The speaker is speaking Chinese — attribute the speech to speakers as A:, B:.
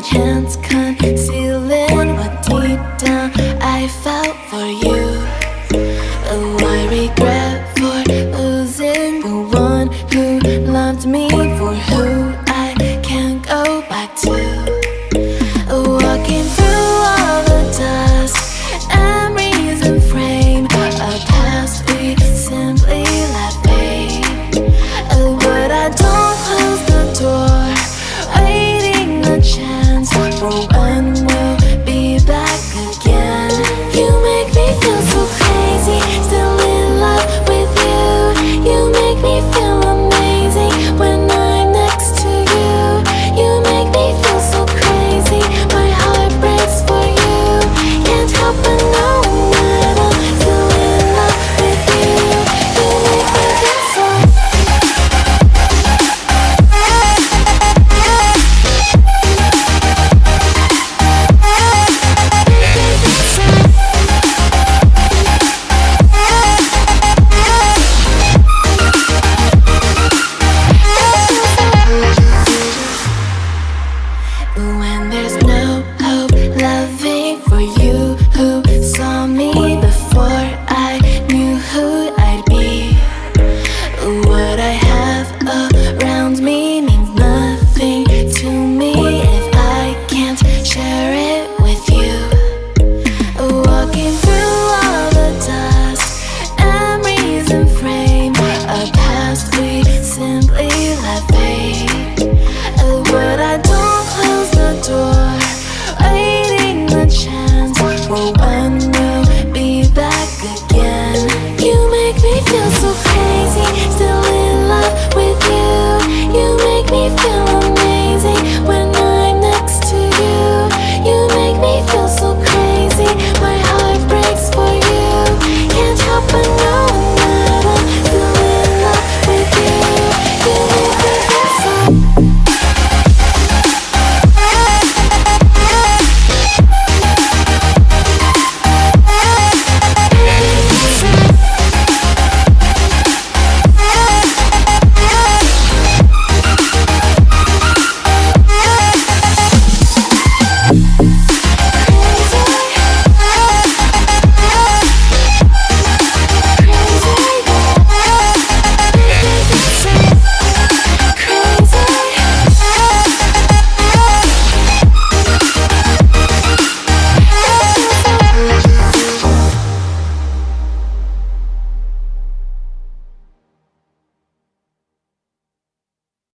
A: 前